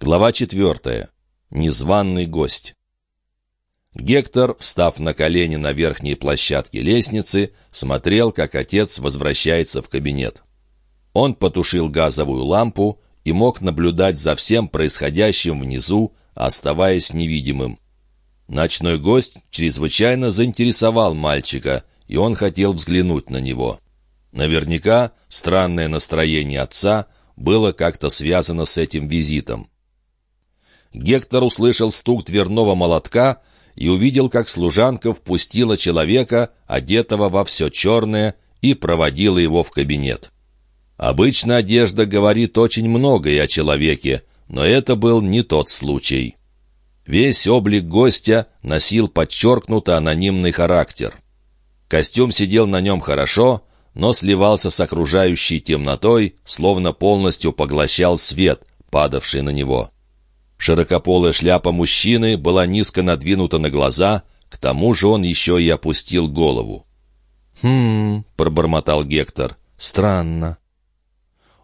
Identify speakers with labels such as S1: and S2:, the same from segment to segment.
S1: Глава четвертая. Незваный гость. Гектор, встав на колени на верхней площадке лестницы, смотрел, как отец возвращается в кабинет. Он потушил газовую лампу и мог наблюдать за всем происходящим внизу, оставаясь невидимым. Ночной гость чрезвычайно заинтересовал мальчика, и он хотел взглянуть на него. Наверняка странное настроение отца было как-то связано с этим визитом. Гектор услышал стук дверного молотка и увидел, как служанка впустила человека, одетого во все черное, и проводила его в кабинет. Обычно одежда говорит очень многое о человеке, но это был не тот случай. Весь облик гостя носил подчеркнуто анонимный характер. Костюм сидел на нем хорошо, но сливался с окружающей темнотой, словно полностью поглощал свет, падавший на него. Широкополая шляпа мужчины была низко надвинута на глаза, к тому же он еще и опустил голову.
S2: «Хм...» — пробормотал Гектор. «Странно».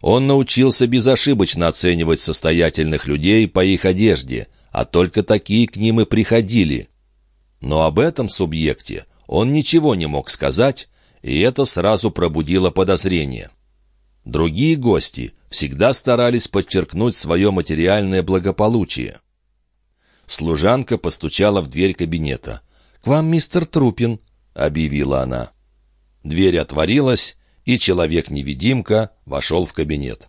S1: Он научился безошибочно оценивать состоятельных людей по их одежде, а только такие к ним и приходили. Но об этом субъекте он ничего не мог сказать, и это сразу пробудило подозрение. Другие гости всегда старались подчеркнуть свое материальное благополучие. Служанка постучала в дверь кабинета.
S2: «К вам мистер Трупин», — объявила она.
S1: Дверь отворилась, и человек-невидимка вошел в кабинет.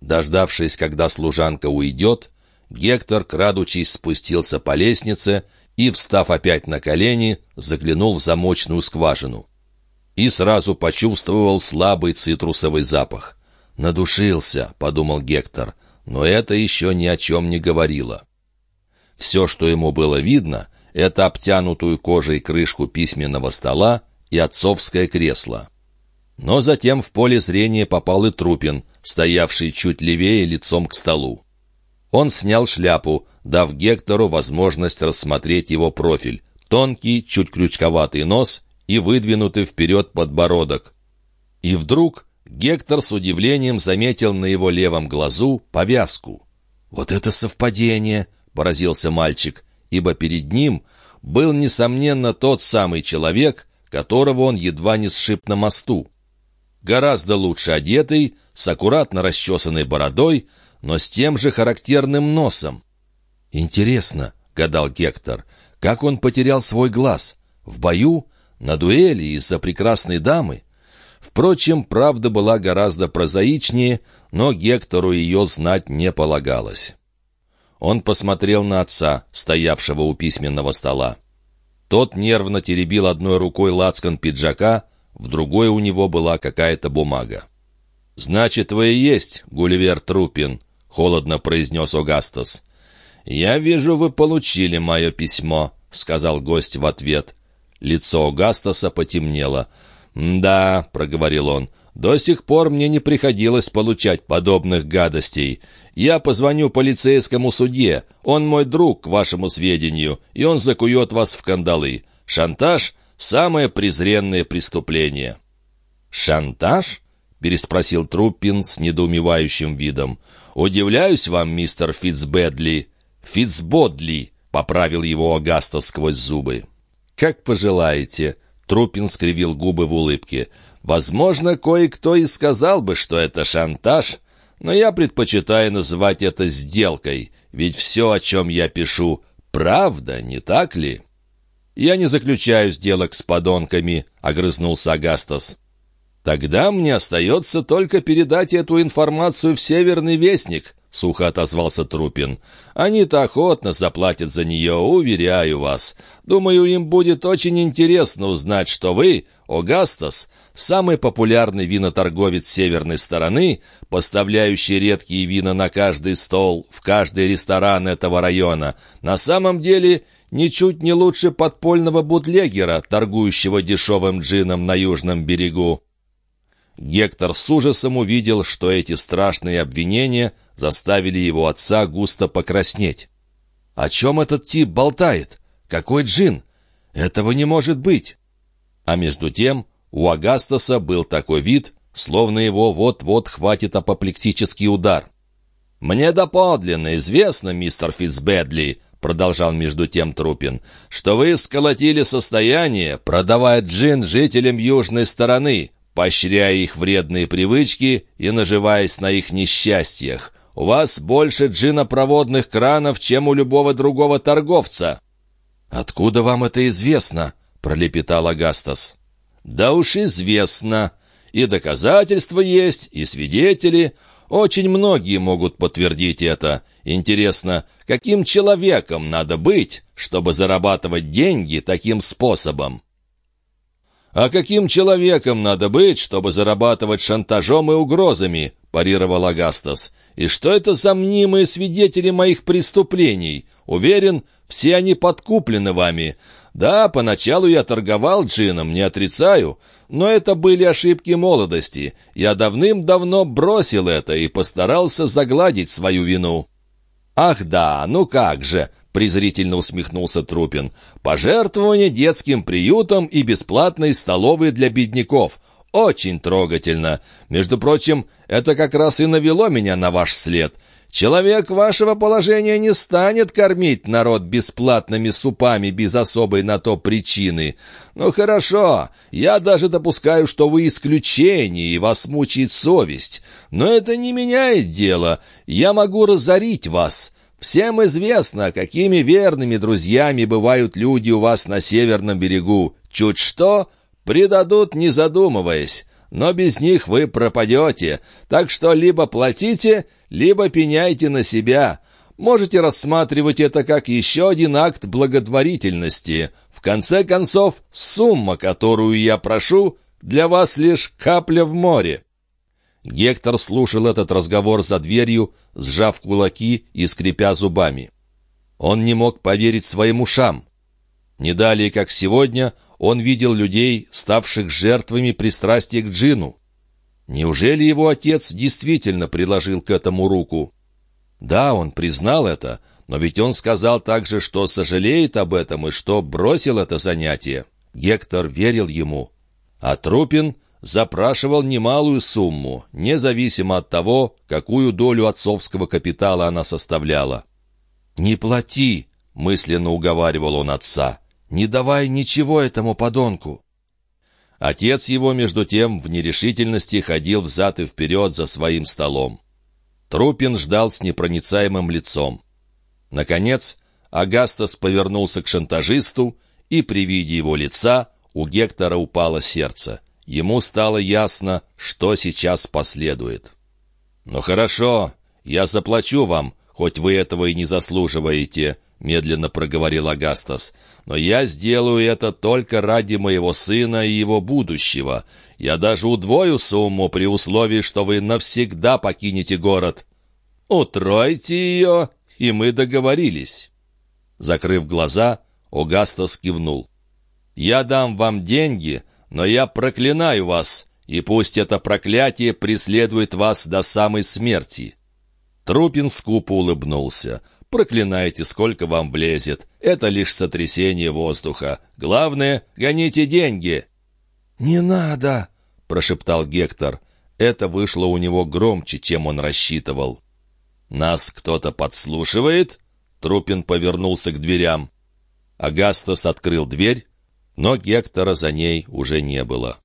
S1: Дождавшись, когда служанка уйдет, Гектор, крадучись, спустился по лестнице и, встав опять на колени, заглянул в замочную скважину. И сразу почувствовал слабый цитрусовый запах. «Надушился», — подумал Гектор, но это еще ни о чем не говорило. Все, что ему было видно, это обтянутую кожей крышку письменного стола и отцовское кресло. Но затем в поле зрения попал и Трупин, стоявший чуть левее лицом к столу. Он снял шляпу, дав Гектору возможность рассмотреть его профиль. Тонкий, чуть крючковатый нос и выдвинутый вперед подбородок. И вдруг Гектор с удивлением заметил на его левом глазу повязку. «Вот это совпадение!» — поразился мальчик, ибо перед ним был, несомненно, тот самый человек, которого он едва не сшиб на мосту. Гораздо лучше одетый, с аккуратно расчесанной бородой, но с тем же характерным носом. «Интересно», — гадал Гектор, — «как он потерял свой глаз? В бою? На дуэли из-за прекрасной дамы?» Впрочем, правда была гораздо прозаичнее, но Гектору ее знать не полагалось. Он посмотрел на отца, стоявшего у письменного стола. Тот нервно теребил одной рукой лацкан пиджака, в другой у него была какая-то бумага. «Значит, вы и есть Гулливер Трупин», — холодно произнес Огастас. «Я вижу, вы получили мое письмо», — сказал гость в ответ. Лицо Огастаса потемнело. «Да», — проговорил он, — «до сих пор мне не приходилось получать подобных гадостей. Я позвоню полицейскому судье, он мой друг, к вашему сведению, и он закует вас в кандалы. Шантаж — самое презренное преступление». «Шантаж?» — переспросил Труппин с недоумевающим видом. «Удивляюсь вам, мистер Фитцбедли». «Фитцбодли», — поправил его Агаста сквозь зубы. «Как пожелаете», Трупин скривил губы в улыбке. «Возможно, кое-кто и сказал бы, что это шантаж, но я предпочитаю называть это сделкой, ведь все, о чем я пишу, правда, не так ли?» «Я не заключаю сделок с подонками», — огрызнулся Агастас. «Тогда мне остается только передать эту информацию в Северный Вестник», — сухо отозвался Трупин. «Они-то охотно заплатят за нее, уверяю вас. Думаю, им будет очень интересно узнать, что вы, Огастас, самый популярный виноторговец северной стороны, поставляющий редкие вина на каждый стол, в каждый ресторан этого района, на самом деле ничуть не лучше подпольного бутлегера, торгующего дешевым джином на южном берегу». Гектор с ужасом увидел, что эти страшные обвинения заставили его отца густо покраснеть. «О чем этот тип болтает? Какой джин? Этого не может быть!» А между тем у Агастаса был такой вид, словно его вот-вот хватит апоплексический удар. «Мне доподлинно известно, мистер Фитцбедли», — продолжал между тем Трупин, «что вы сколотили состояние, продавая джин жителям южной стороны, поощряя их вредные привычки и наживаясь на их несчастьях. У вас больше джинопроводных кранов, чем у любого другого торговца».
S2: «Откуда вам это известно?» — пролепетал Агастас.
S1: «Да уж известно. И доказательства есть, и свидетели. Очень многие могут подтвердить это. Интересно, каким человеком надо быть, чтобы зарабатывать деньги таким способом? «А каким человеком надо быть, чтобы зарабатывать шантажом и угрозами?» – парировал Агастас. «И что это за мнимые свидетели моих преступлений? Уверен, все они подкуплены вами. Да, поначалу я торговал джином, не отрицаю, но это были ошибки молодости. Я давным-давно бросил это и постарался загладить свою вину». «Ах да, ну как же!» — презрительно усмехнулся Трупин. «Пожертвование детским приютом и бесплатной столовой для бедняков. Очень трогательно. Между прочим, это как раз и навело меня на ваш след. Человек вашего положения не станет кормить народ бесплатными супами без особой на то причины. Ну хорошо, я даже допускаю, что вы исключение, и вас мучает совесть. Но это не меняет дело. Я могу разорить вас». Всем известно, какими верными друзьями бывают люди у вас на северном берегу. Чуть что, предадут, не задумываясь но без них вы пропадете, так что либо платите, либо пеняйте на себя. Можете рассматривать это как еще один акт благотворительности. В конце концов, сумма, которую я прошу, для вас лишь капля в море».
S2: Гектор слушал этот разговор за дверью, сжав кулаки и скрипя зубами. Он не мог поверить своим ушам. Не далее, как сегодня, он видел людей, ставших жертвами пристрастия к джину. Неужели его отец действительно приложил к этому руку? Да, он признал это, но ведь он сказал также, что сожалеет об этом и что бросил это занятие. Гектор верил ему. А Трупин запрашивал немалую сумму, независимо от того, какую долю отцовского капитала она составляла. «Не плати!» — мысленно уговаривал он отца. Не давай ничего этому подонку!» Отец его, между тем, в нерешительности ходил взад и вперед за своим столом. Трупин ждал с непроницаемым лицом. Наконец, Агастас повернулся к шантажисту, и при виде его лица у Гектора упало сердце. Ему стало ясно, что сейчас последует. «Ну хорошо, я заплачу вам, хоть вы этого и не заслуживаете», — медленно проговорил Агастас. «Но я сделаю это только ради моего сына и его будущего. Я даже удвою сумму при условии, что вы навсегда покинете город. Утройте ее, и мы договорились». Закрыв глаза, Агастас кивнул. «Я дам вам деньги, но я проклинаю вас, и пусть это проклятие преследует вас до самой смерти». Трупин скупо улыбнулся. Проклинайте, сколько вам влезет. Это лишь сотрясение воздуха. Главное, гоните деньги».
S1: «Не надо!» — прошептал Гектор.
S2: Это вышло у него громче, чем он рассчитывал.
S1: «Нас кто-то подслушивает?»
S2: Трупин повернулся к дверям. Агастас открыл дверь, но Гектора за ней уже не было.